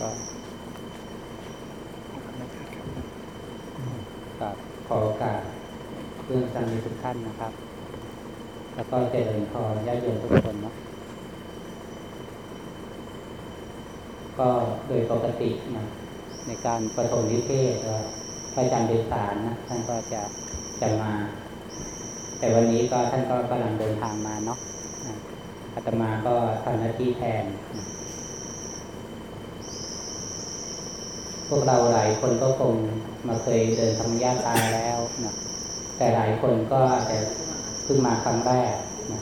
ก็ครับขอโอกาสเพื่อนสามีทุกท่านนะครับ แล้วก็เจริญพรญาติโยมทุกคนเนาะก็โดยปกตินะในการประถมนิเทศก็พระอาจารย์เดชานนะท่านก็จะจะมา แต่วันนี้ก็ท่านก็กำลังเดินทางมาเนาะนะอาตมาก็ทำหน้าที่แทนนะ พวกเราหลายคนก็คงมาเคยเดินธรรมญาตราแล้วนะแต่หลายคนก็อาจจะเพิ่งมาครั้งแรกนะ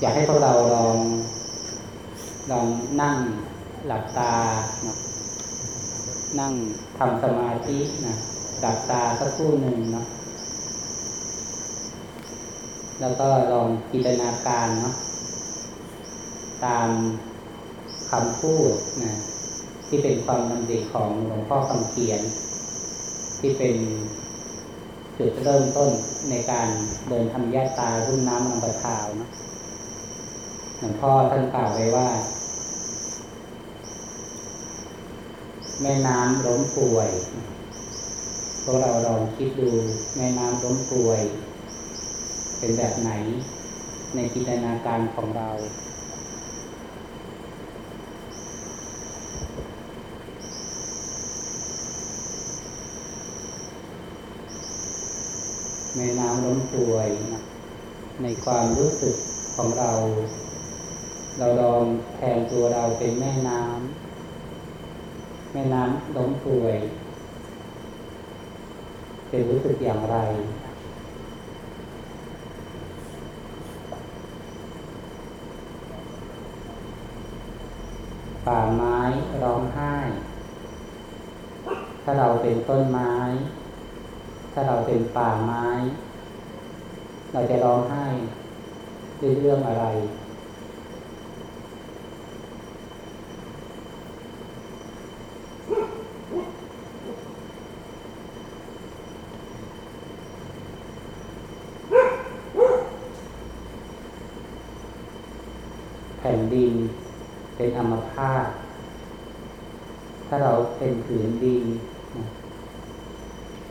อยากให้พวกเราลองลองนั่งหลับตานะนั่งทำสมาธินะหลับตาสักครู่หนึ่งเนาะแล้วก็ลองจินตนาการเนาะตามคำพูดนะ ที่เป็นความดำริของหลวงพ่อคำเขียน ที่เป็นจุดเริ่มต้นในการเดินทำยาตารุ่นน้ำลำบะทาวนะหลวงพ่อท่านกล่าวไว้ว่า แม่น้ำล้มป่วยพวกเราลองคิดดูแม่น้ำล้มป่วย เป็นแบบไหนในจินตนาการของเรา ในน้ำล้มป่วยนะในความรู้สึกของเรา เราลองแทนตัวเราเป็นแม่น้ำแม่น้ำล้มป่วยเป็นรู้สึกอย่างไรป่าไม้ร้องไห้ ถ้าเราเป็นต้นไม้ ถ้าเราเป็นป่าไม้ เราจะร้องไห้ด้วยเรื่องอะไร แผ่นดินเป็นอัมพาตถ้าเราเป็นผืนดินนะ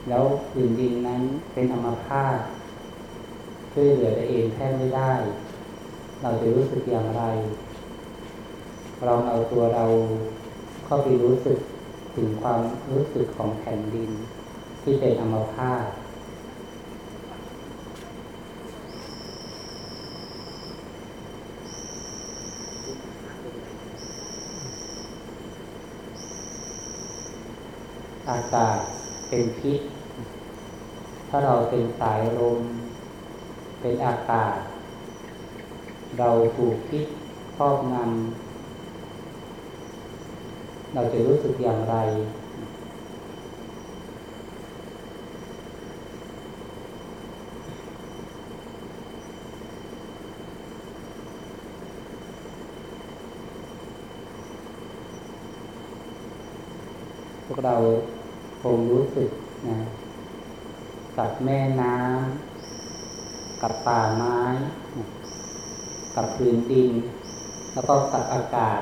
แล้วผืนดินนั้นเป็นอัมพาตช่วยเหลือตัวเองแทบไม่ได้ เราจะรู้สึกอย่างไร เราเอาตัวเราเข้าไปรู้สึกถึงความรู้สึกของแผ่นดิน ที่เป็นอัมพาตอากาศ เป็นพิษ ถ้าเราเป็นสายลม เป็นอากาศ เราถูกพิษครอบงำเราจะรู้สึกอย่างไร พวกเรา คงรู้สึกนะกับแม่น้ำกับป่าไม้ กับพื้นดิน แล้วก็กับอากาศ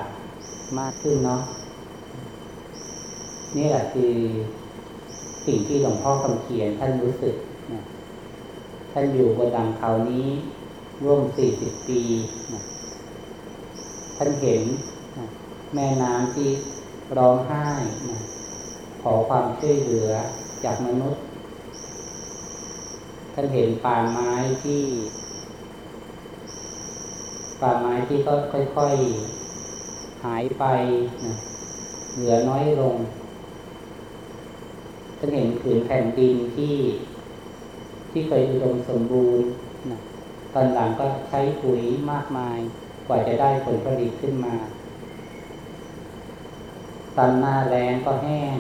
มากขึ้นเนาะนี่แหละคือสิ่งที่หลวงพ่อคำเขียนท่านรู้สึกนะท่านอยู่บนดังเขานี้ร่วมสี่สิบปีนะท่านเห็นนะแม่น้ำที่ร้องไห้นะ อความช่วยเหลือจากมนุษย์ ท่านเห็นป่าไม้ที่ป่าไม้ที่ก็ค่อยๆหายไปนะเหลือน้อยลงท่านเห็นผืนแผ่นดินที่ที่เคยอุดมสมบูรณ์นะตอนหลังก็ใช้ปุ๋ยมากมายกว่าจะได้ผลผลิตขึ้นมา ตอนหน้าแรงก็แห้ง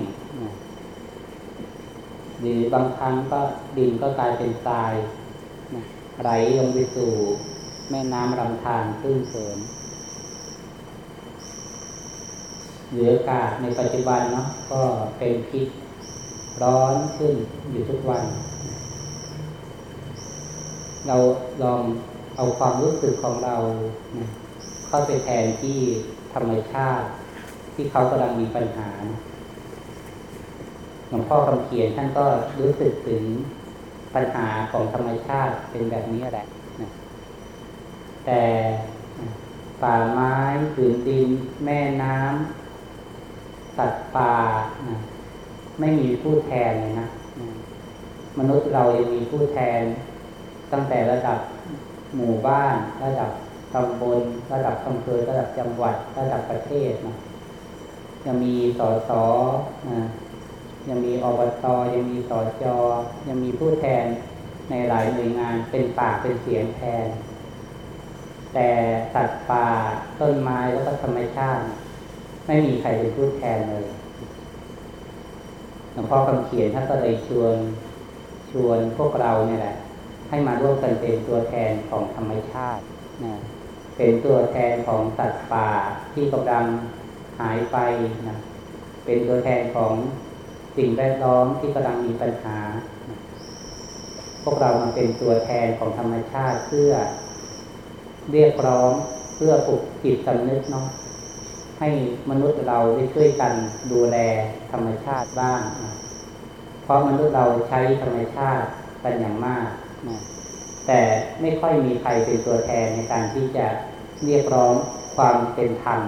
หรือบางครั้งก็ดินก็กลายเป็นทรายไหลลงไปสู่แม่น้ำลำธารตื้นเขินหรืออากาศในปัจจุบันเนาะก็เป็นพิษร้อนขึ้นอยู่ทุกวัน เราลองเอาความรู้สึกของเราเข้าไปแทนที่ธรรมชาติ ที่เขากำลังมีปัญหาหลวงพ่อคำเขียนท่านก็รู้สึกถึงปัญหาของธรรมชาติเป็นแบบนี้แหละนะแต่ป่าไม้ผืนดิน แม่น้ำสัตว์ป่านะไม่มีผู้แทนเลยนะมนุษย์เรายังมีผู้แทน ตั้งแต่ระดับหมู่บ้าน ระดับตำบลระดับอำเภอระดับจังหวัด ระดับประเทศนะ ยังมีสอสอนะยังมีอบตยังมีสอจอยังมีผู้แทนในหลายหน่วยงานเป็นปากเป็นเสียงแทน แต่สัตว์ป่าต้นไม้แล้วก็ธรรมชาติ ไม่มีใครเป็นผู้แทนเลยหลวงพ่อคำเขียนท่านก็เลยชวนชวนพวกเราเนี่ยแหละ ให้มาร่วมกันเป็นตัวแทนของธรรมชาตินะเป็นตัวแทนของสัตว์ป่าที่กำลัง หายไปนะเป็นตัวแทนของสิ่งแวดล้อมที่กำลังมีปัญหา พวกเรามาเป็นตัวแทนของธรรมชาติเพื่อเรียกร้องเพื่อปลุกจิตสำนึกเนาะให้มนุษย์เราได้ช่วยกันดูแลธรรมชาติบ้างนะเพราะมนุษย์เราใช้ธรรมชาติกันอย่างมากนะแต่ไม่ค่อยมีใครเป็นตัวแทนในการที่จะเรียกร้องความเป็นธรรม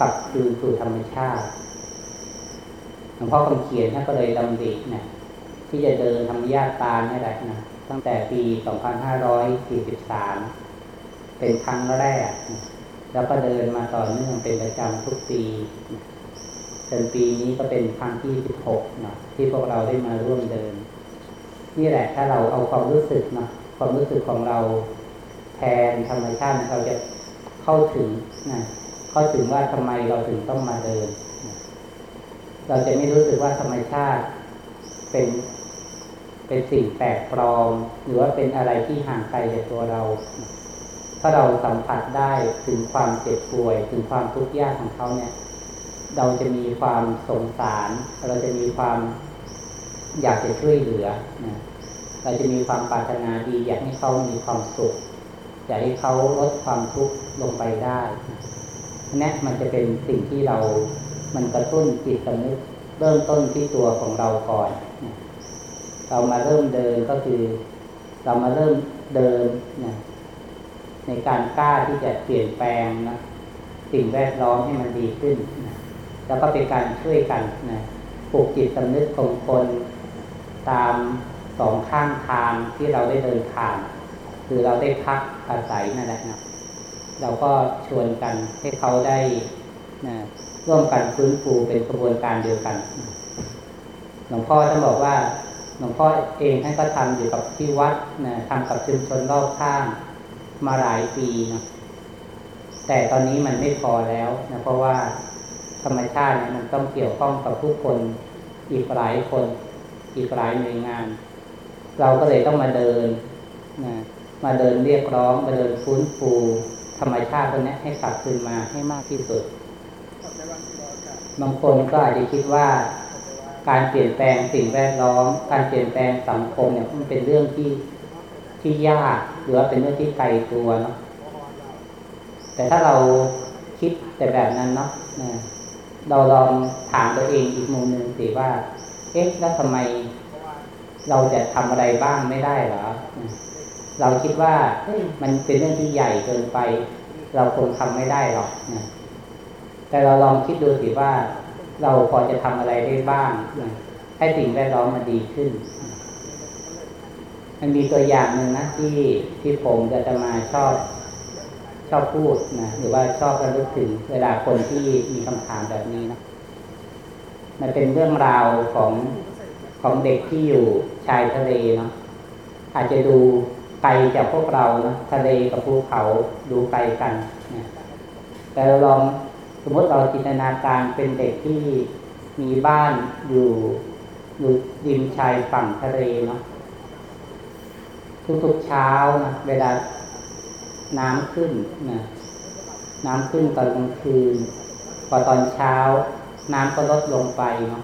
กลับคืนสู่ธรรมชาติหลวงพ่อคำเขียนท่านก็เลยดำรินะที่จะเดินธรรมญาตานี่แหละนะตั้งแต่ปี 2543 เป็นครั้งแรก แล้วก็เดินมาต่อเนื่องเป็นประจำทุกปีจนปีนี้ก็เป็นครั้งที่ 16นะที่พวกเราได้มาร่วมเดิน นี่แหละถ้าเราเอาความรู้สึกนะความรู้สึกของเราแทนธรรมชาติเราจะเข้าถึงนะ เข้าถึงว่าทำไมเราถึงต้องมาเดิน เราจะไม่รู้สึกว่าธรรมชาติเป็นเป็นสิ่งแปลกปลอม หรือว่าเป็นอะไรที่ห่างไกลจากตัวเรา ถ้าเราสัมผัสได้ถึงความเจ็บป่วย ถึงความทุกข์ยากของเขาเนี่ย เราจะมีความสงสาร เราจะมีความอยากจะช่วยเหลือนะเราจะมีความปรารถนาดี อยากให้เขามีความสุข อยากให้เขาลดความทุกข์ลงไปได้ นี่มันจะเป็นสิ่งที่เรา มันกระตุ้นจิตสำนึกเริ่มต้นที่ตัวของเราก่อน เรามาเริ่มเดินก็คือ เรามาเริ่มเดินนะในการกล้าที่จะเปลี่ยนแปลงนะสิ่งแวดล้อมให้มันดีขึ้นนะแล้วก็เป็นการช่วยกันนะปลุกจิตสำนึกของคนตามสองข้างทางที่เราได้เดินผ่าน คือเราได้พักอาศัยนั่นแหละนะ เราก็ชวนกันให้เขาได้นะร่วมกันฟื้นฟูเป็นกระบวนการเดียวกัน หลวงพ่อท่านบอกว่า หลวงพ่อเองท่านก็ทำอยู่กับที่วัดนะทำกับชุมชนรอบข้างมาหลายปีนะแต่ตอนนี้มันไม่พอแล้วนะเพราะว่าธรรมชาติเนี่ยมันต้องเกี่ยวข้องกับผู้คนอีกหลายคน อีกหลายหน่วยงาน เราก็เลยต้องมาเดินนะมาเดินเรียกร้องมาเดินฟื้นฟู ธรรมชาติตัวนี้ให้กลับคืนมาให้มากที่สุด บางคนก็อาจจะคิดว่า การเปลี่ยนแปลงสิ่งแวดล้อม การเปลี่ยนแปลงสังคมเนี่ยมันเป็นเรื่องที่ที่ยากหรือว่าเป็นเรื่องที่ไกลตัวเนาะแต่ถ้าเราคิดแต่แบบนั้นเนาะเราลองถามตัวเองอีกมุมหนึ่งสิว่า เอ๊ะแล้วทำไมเราจะทำอะไรบ้างไม่ได้หรอ เราคิดว่ามันเป็นเรื่องที่ใหญ่เกินไป เราคงทำไม่ได้หรอกนะแต่เราลองคิดดูสิว่า เราพอจะทำอะไรได้บ้างนะให้สิ่งแวดล้อมมันดีขึ้น มันมีตัวอย่างหนึ่งนะที่ที่ผมจะจะมาชอบชอบพูดนะหรือว่าชอบระลึกถึงเวลาคนที่มีคำถามแบบนี้นะมันเป็นเรื่องราวของของเด็กที่อยู่ชายทะเลเนาะอาจจะดู ไกลจากพวกเรานะทะเลกับภูเขาดูไกลกันนะแต่เราลองสมมติเราจินตนาการเป็นเด็กที่มีบ้านอยู่อยู่ริมชายฝั่งทะเลเนาะทุกๆเช้านะเวลาน้ำขึ้นนะน้ำขึ้นตอนกลางคืนพอตอนเช้า น้ำก็ลดลงไปเนาะ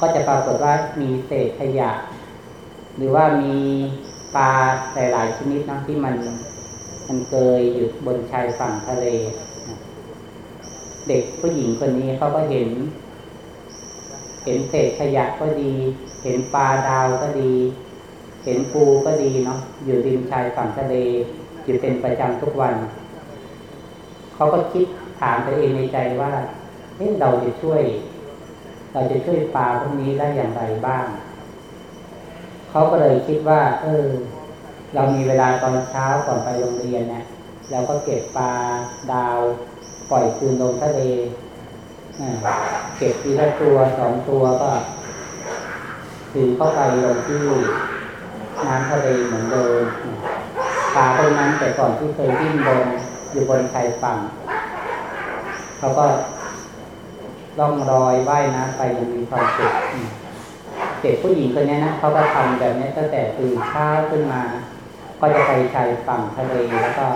ก็จะปรากฏว่ามีเศษขยะ หรือว่ามี ปลาหลาย ๆ ชนิดนะที่มันมันเกยอยู่บนชายฝั่งทะเล เด็กผู้หญิงคนนี้เขาก็เห็น เห็นเศษขยะก็ดี เห็นปลาดาวก็ดี เห็นปูก็ดีเนาะอยู่ริมชายฝั่งทะเลอยู่เป็นประจำทุกวัน เขาก็คิดถามตัวเองในใจว่าเฮ้เราจะช่วย เราจะช่วยปลาพวกนี้ได้อย่างไรบ้าง เขาก็เลยคิดว่า เออ เรามีเวลาตอนเช้าก่อนไปโรงเรียนเนี่ยเราก็เก็บปลาดาว ปล่อยคืนลงทะเลเก็บทีละตัวสองตัวก็ถือเข้าไปลงที่น้ำทะเลเหมือนเดิมปลาตรงนั้นแต่ก่อนที่เคยวิ่งบนอยู่บนชายฝั่งเขาก็ล่องรอยว่ายน้ำไปยังมีความสุข เด็กผู้หญิงคนนี้นะเขาก็ทำแบบนี้ตั้งแต่ตื่นเช้าขึ้นมา ก็จะไปชายฝั่งทะเลแล้วก็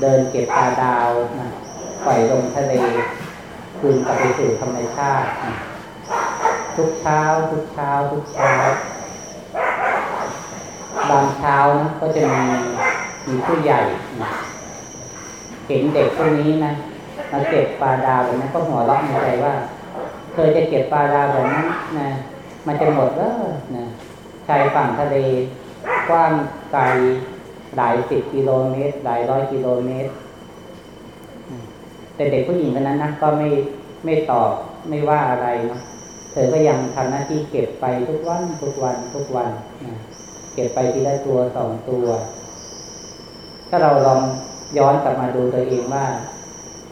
เดินเก็บปลาดาวนะปล่อยลงทะเล คืนกลับไปสู่ธรรมชาตินะทุกเช้า ทุกเช้า ทุกเช้า บางเช้านะก็จะมีมีผู้ใหญ่นะเห็นเด็กคนนี้นะมาเก็บปลาดาวแบบนั้นก็หัวเราะในใจว่าเคยจะเก็บปลาดาวแบบนั้นนะ มันจะหมดแล้วนะชายฝั่งทะเลกว้างไกลหลายสิบกิโลเมตร หลายร้อยกิโลเมตร แต่เด็กผู้หญิงคนนั้นนะก็ไม่ไม่ตอบไม่ว่าอะไรเนาะเธอก็ยังทำหน้าที่เก็บไปทุกวันทุกวันทุกวันนะเก็บไปทีละตัวสองตัว ถ้าเราลองย้อนกลับมาดูตัวเองว่า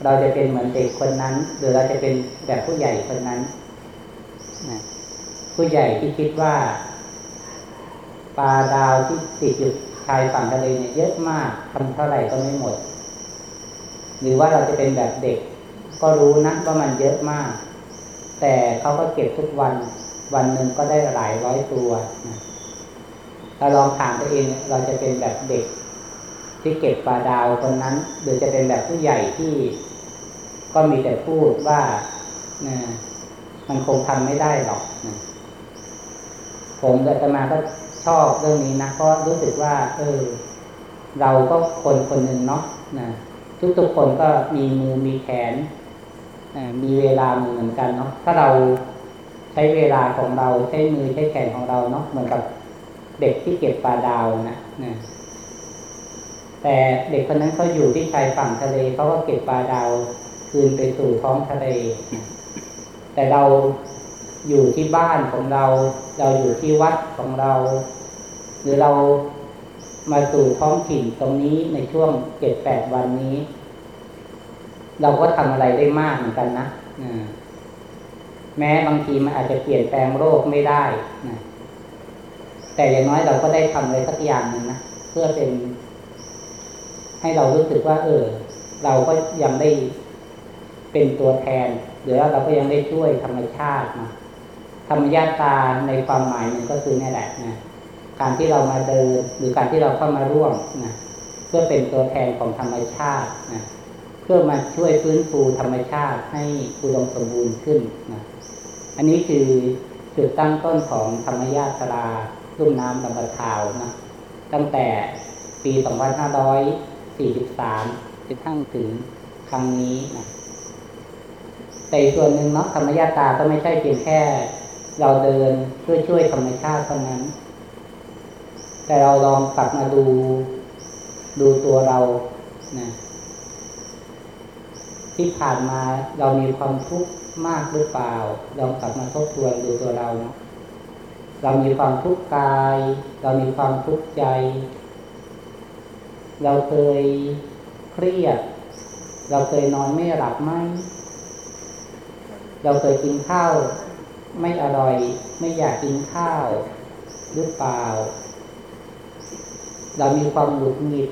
เราจะเป็นเหมือนเด็กคนนั้น หรือเราจะเป็นแบบผู้ใหญ่คนนั้นนะ ผู้ใหญ่ที่คิดว่าปลาดาวที่ติดอยู่ชายฝั่งทะเลเนี่ยเยอะมากทำเท่าไหร่ก็ไม่หมด หรือว่าเราจะเป็นแบบเด็ก ก็รู้นะว่ามันเยอะมาก แต่เขาก็เก็บทุกวัน วันหนึ่งก็ได้หลายร้อยตัวนะเราลองถามตัวเองเราจะเป็นแบบเด็ก ที่เก็บปลาดาวคนนั้น หรือจะเป็นแบบผู้ใหญ่ที่ ก็มีแต่พูดว่านะมันคงทำไม่ได้หรอกนะ ผมกับตมาก็ชอบเรื่องนี้นะเพราะรู้สึกว่า เออ เราก็คนคนหนึ่งเนาะนะทุกทุกคนก็มีมือมีแขนมีเวลาเหมือนกันเนาะถ้าเราใช้เวลาของเราใช้มือใช้แขนของเราเนาะเหมือนกับเด็กที่เก็บปลาดาวนะนะแต่เด็กคนนั้นเขาอยู่ที่ชายฝั่งทะเลเขาก็เก็บปลาดาวคืนไปสู่ท้องทะเล แต่เราอยู่ที่บ้านของเรา เราอยู่ที่วัดของเรา หรือเรามาสู่ท้องถิ่นตรงนี้ในช่วงเจ็ดแปดวันนี้ เราก็ทำอะไรได้มากเหมือนกันนะแม้บางทีมันอาจจะเปลี่ยนแปลงโรคไม่ได้นะแต่อย่างน้อยเราก็ได้ทำอะไรสักอย่างหนึ่งนะเพื่อเป็น ให้เรารู้สึกว่า เออ เราก็ยังได้เป็นตัวแทน หรือว่าเราก็ยังได้ช่วยธรรมชาตินะ ธรรมญาตาในความหมายนึงก็คือนี่แหละนะการที่เรามาเดินหรือการที่เราเข้ามาร่วมนะเพื่อเป็นตัวแทนของธรรมชาตินะเพื่อมาช่วยฟื้นฟูธรรมชาติให้อุดมสมบูรณ์ขึ้นนะอันนี้คือจุดตั้งต้นของธรรมญาตรารุ่มน้ำลำบะทาวนะตั้งแต่ปี 2543จนทั้งถึงครั้งนี้นะแต่ส่วนหนึ่งเนาะธรรมญาตาก็ไม่ใช่เพียงแค่ เราเดินเพื่อช่วยธรรมชาติเท่านั้น แต่เราลองกลับมาดูดูตัวเรานะที่ผ่านมาเรามีความทุกข์มากหรือเปล่า ลองกลับมาทบทวนดูตัวเรานะเรามีความทุกข์กาย เรามีความทุกข์ใจ เราเคยเครียด เราเคยนอนไม่หลับไหม เราเคยกินข้าว ไม่อร่อย ไม่อยากกินข้าว หรือเปล่า เรามีความหงุดหงิด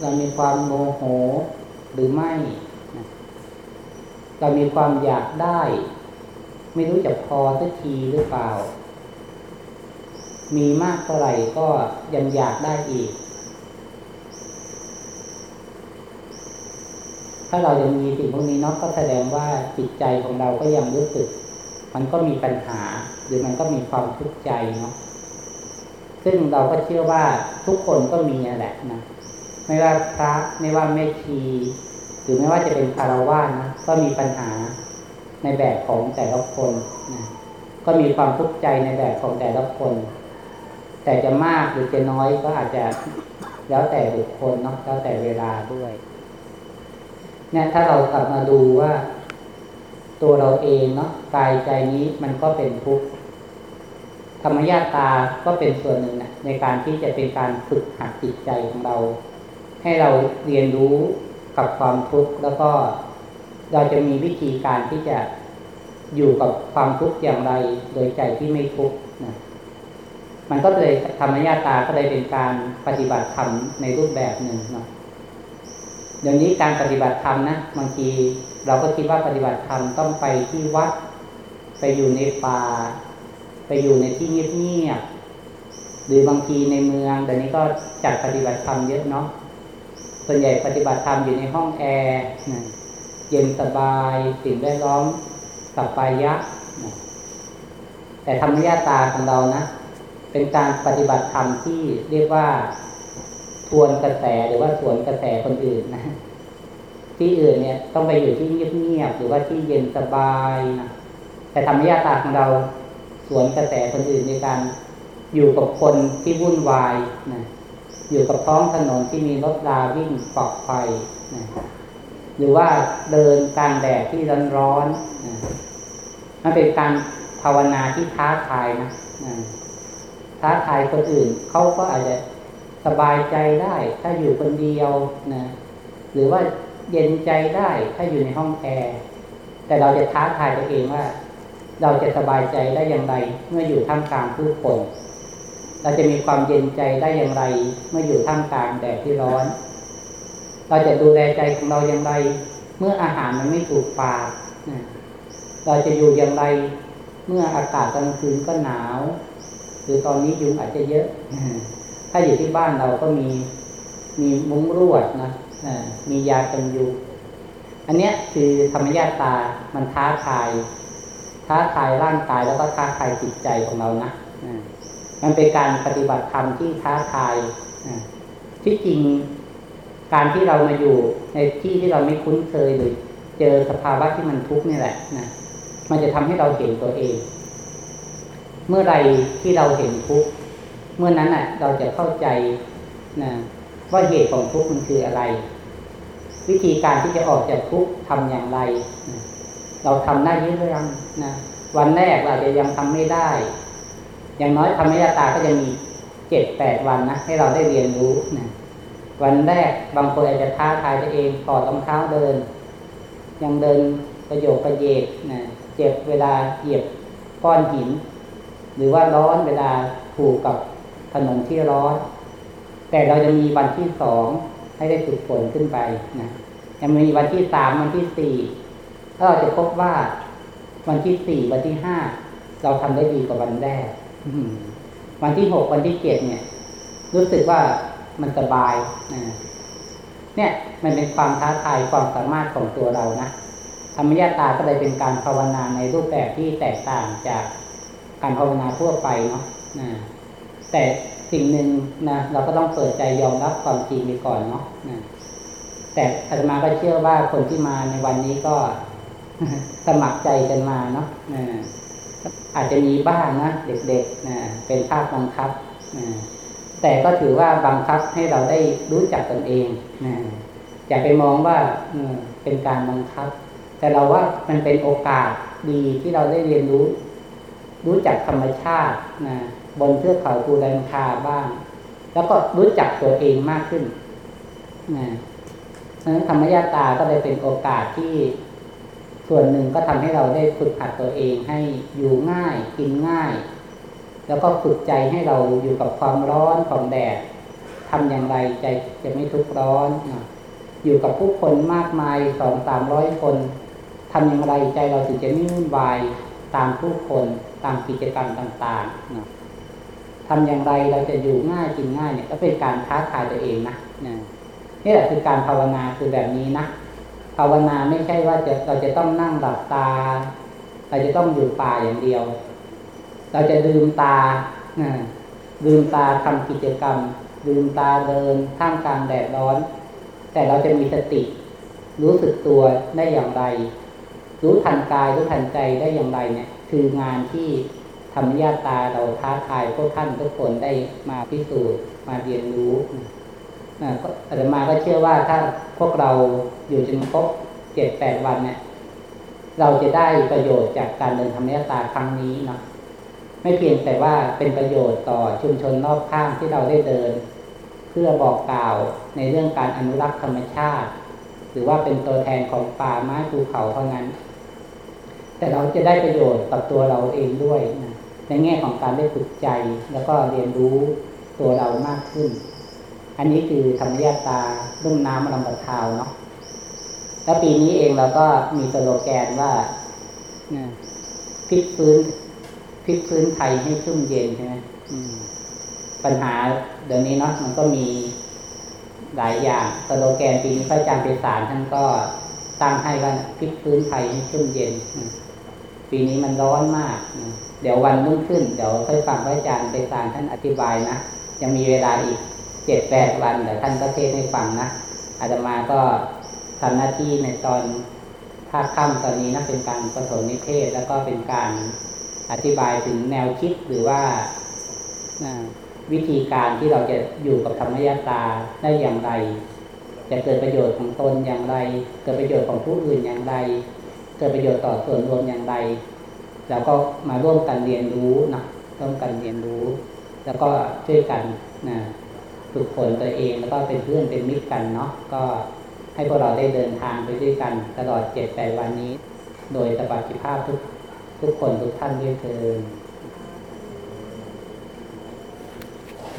เรามีความโมโหหรือไม่ เรามีความอยากได้ ไม่รู้จะพอสักทีหรือเปล่า มีมากเท่าไหร่ก็ยังอยากได้อีก ถ้าเรายังมีสิ่งพวกนี้เนาะก็แสดงว่าจิตใจของเราก็ยังรู้สึก มันก็มีปัญหาหรือมันก็มีความทุกข์ใจเนาะซึ่งเราก็เชื่อว่าทุกคนก็มีแหละนะไม่ว่าพระไม่ว่าแม่ชีหรือไม่ว่าจะเป็นคารวานะก็มีปัญหาในแบบของแต่ละคนนะก็มีความทุกข์ใจในแบบของแต่ละคน แต่จะมากหรือจะน้อยก็อาจจะแล้วแต่บุคคลเนาะแล้วแต่เวลาด้วย เนี่ยถ้าเรากลับมาดูว่า ตัวเราเองเนาะ กายใจนี้มันก็เป็นทุกข์ธรรมญาตาก็เป็นส่วนหนึ่งนะในการที่จะเป็นการฝึกหัดจิตใจของเรา ให้เราเรียนรู้กับความทุกข์แล้วก็เราจะมีวิธีการที่จะอยู่กับความทุกข์อย่างไร โดยใจที่ไม่ทุกข์นะมันก็เลยธรรมญาตาก็เลยเป็นการปฏิบัติธรรมในรูปแบบหนึ่งเนาะเดี๋ยวนี้การปฏิบัติธรรมนะบางทีเราก็คิดว่าปฏิบัติธรรมต้องไปที่วัด ไปอยู่ในป่า ไปอยู่ในที่เงียบๆหรือบางทีในเมืองเดี๋ยวนี้ก็จัดปฏิบัติธรรมเยอะเนาะส่วนใหญ่ปฏิบัติธรรมอยู่ในห้องแอร์เย็นสบายสิ่งแวดล้อมสัปปายะ แต่ธรรมญาตาของเรานะ เป็นการปฏิบัติธรรมที่เรียกว่าทวนกระแสหรือว่าสวนกระแสคนอื่นนะ ที่อื่นเนี่ยต้องไปอยู่ที่เงียบๆหรือว่าที่เย็นสบายนะ แต่ธรรมญาตาของเราสวนกระแสคนอื่นในการอยู่กับคนที่วุ่นวายนะอยู่กับท้องถนนที่มีรถราวิ่งปอดภัยนะหรือว่าเดินกลางแดดที่ร้อนร้อนนะมันเป็นการภาวนาที่ท้าทายนะนะท้าทายคนอื่นเขาก็อาจจะสบายใจได้ ถ้าอยู่คนเดียวนะหรือว่าเย็นใจได้ถ้าอยู่ในห้องแอร์แต่เราจะท้าทายตัวเองว่า เราจะสบายใจได้อย่างไร เมื่ออยู่ท่ามกลางผู้คนเราจะมีความเย็นใจได้อย่างไร เมื่ออยู่ท่ามกลางแดดที่ร้อน เราจะดูแลใจของเราอย่างไร เมื่ออาหารมันไม่ถูกปากเราจะอยู่อย่างไร เมื่ออากาศกลางคืนก็หนาว หรือตอนนี้ยุงอาจจะเยอะถ้าอยู่ที่บ้านเราก็มีมีมุ้งรวดนะมียากันยุงอันเนี้ยคือธรรมญาตามันท้าทาย ท้าทายร่างกายแล้วก็ท้าทายจิตใจของเรานะมันเป็นการปฏิบัติธรรมที่ท้าทายที่จริงการที่เรามาอยู่ในที่ที่เราไม่คุ้นเคยหรือเจอสภาวะที่มันทุกข์นี่แหละนะมันจะทำให้เราเห็นตัวเอง เมื่อไรที่เราเห็นทุกข์เมื่อนั้นอะ เราจะเข้าใจนะว่าเหตุของทุกข์มันคืออะไร วิธีการที่จะออกจากทุกข์ทำอย่างไรนะ เราทำได้ยอะหรือยังนะวันแรกเราจะยังทำไม่ได้ อย่างน้อยธรรมยตาก็จะมีเจ็ดแปดวันนะให้เราได้เรียนรู้นะวันแรกบางคนอาจจะท้าทายตัวเองถอดรองเท้าเดิน ยังเดินประโยคประเยกนะเจ็บเวลาเหยียบก้อนหิน หรือว่าร้อนเวลาถูกกับถนนที่ร้อน แต่เราจะมีวันที่สองให้ได้ฝึกฝนขึ้นไปนะยังมีวันที่สามวันที่สี่ ถ้าเราจะพบว่าวันที่สี่วันที่ห้าเราทำได้ดีกว่าวันแรกวันที่หกวันที่เจ็ดเนี่ย รู้สึกว่ามันสบายนะเนี่ย มันเป็นความท้าทายความสามารถของตัวเรานะธรรมญาตาก็เลยเป็นการภาวนาในรูปแบบที่แตกต่างจากการภาวนาทั่วไปเนาะนะแต่สิ่งหนึ่งนะเราก็ต้องเปิดใจยอมรับความจริงไปก่อนเนาะนะแต่อาตมาก็เชื่อว่าคนที่มาในวันนี้ก็ สมัครใจกันมาเนาะอาจจะมีบ้างนะเด็กๆนะเป็นภาคบังคับนะแต่ก็ถือว่าบังคับให้เราได้รู้จักตนเองนะอย่าไปมองว่าเป็นการบังคับ แต่เราว่ามันเป็นโอกาสดีที่เราได้เรียนรู้ รู้จักธรรมชาตินะบนเทือกเขาภูแลนคาบ้าง แล้วก็รู้จักตัวเองมากขึ้นนะเพราะฉะนั้นธรรมญาตาก็เลยเป็นโอกาสที่ ส่วนหนึ่งก็ทำให้เราได้ฝึกหัดตัวเองให้อยู่ง่ายกินง่าย แล้วก็ฝึกใจให้เราอยู่กับความร้อนของแดดทำอย่างไรใจจะไม่ทุกข์ร้อนนะอยู่กับผู้คนมากมายสองสามร้อยคนทำอย่างไรใจเราถึงจะไม่วุ่นวายตามผู้คนตามกิจกรรมต่างๆนะทำอย่างไรเราจะอยู่ง่ายกินง่ายเนี่ยก็เป็นการท้าทายตัวเองนะนี่แหละคือการภาวนาคือแบบนี้นะาวนาไม่ใช่ว่าจะเราจะต้องนั่งหลับตา เราจะต้องอยู่ป่าอย่างเดียว เราจะลืมตาลืมตาทำกิจกรรม ลืมตาเดินท่ามกลางแดดร้อน แต่เราจะมีสติ รู้สึกตัวได้อย่างไร รู้ทันกายรู้ทันใจได้อย่างไรเนี่ย คืองานที่ธรรมญาตาเราท้าทายพวกท่านทุกคนได้มาพิสูจน์มาเรียนรู้นะก็อาตมาก็เชื่อว่าถ้าพวกเรา อยู่จนครบเจ็ดแปดวันเนี่ย เราจะได้ประโยชน์จากการเดินธรรมญาตาครั้งนี้เนาะไม่เพียงแต่ว่าเป็นประโยชน์ต่อชุมชนรอบข้างที่เราได้เดิน เพื่อบอกกล่าวในเรื่องการอนุรักษ์ธรรมชาติ หรือว่าเป็นตัวแทนของป่าไม้ภูเขาเท่านั้น แต่เราจะได้ประโยชน์กับตัวเราเองด้วยนะในแง่ของการได้ฝึกใจแล้วก็เรียนรู้ตัวเรามากขึ้น อันนี้คือธรรมยาตาลุ่มน้ำลำบะทาวเนาะ แล้วปีนี้เองเราก็มีสโลแกนว่าพลิกฟื้นพลิกฟื้นไทยให้ชุ่มเย็นใช่ไหมปัญหาเดี๋ยวนี้เนาะมันก็มีหลายอย่างสโลแกนปีนี้พระอาจารย์เปสารท่านก็ตั้งให้ว่าพลิกฟื้นไทยให้ชุ่มเย็น ปีนี้มันร้อนมาก เดี๋ยววันรุ่งขึ้น เดี๋ยวค่อยฟังพระอาจารย์เปสารท่านอธิบายนะยังมีเวลาอีกเจ็ดแปดวันเดี๋ยวท่านก็เทศให้ฟังนะอาตมาก็ ทำหน้าที่ในตอนภาคค่ำตอนนี้นะเป็นการประถมนิเทศ แล้วก็เป็นการอธิบายถึงแนวคิดหรือว่าวิธีการที่เราจะอยู่กับธรรมยตาได้อย่างไร จะเกิดประโยชน์ของตนอย่างไร เกิดประโยชน์ของผู้อื่นอย่างไร เกิดประโยชน์ต่อส่วนรวมอย่างไรเราก็มาร่วมกันเรียนรู้นะร่วมกันเรียนรู้ แล้วก็ช่วยกันนะฝึกฝนตัวเองแล้วก็เป็นเพื่อนเป็นมิตรกันเนาะก็ ให้พวกเราได้เดินทางไปด้วยกันตลอดเจ็ดแปดวันนี้ โดยสบายภาพทุกทุกคนทุกท่านด้วยเถิด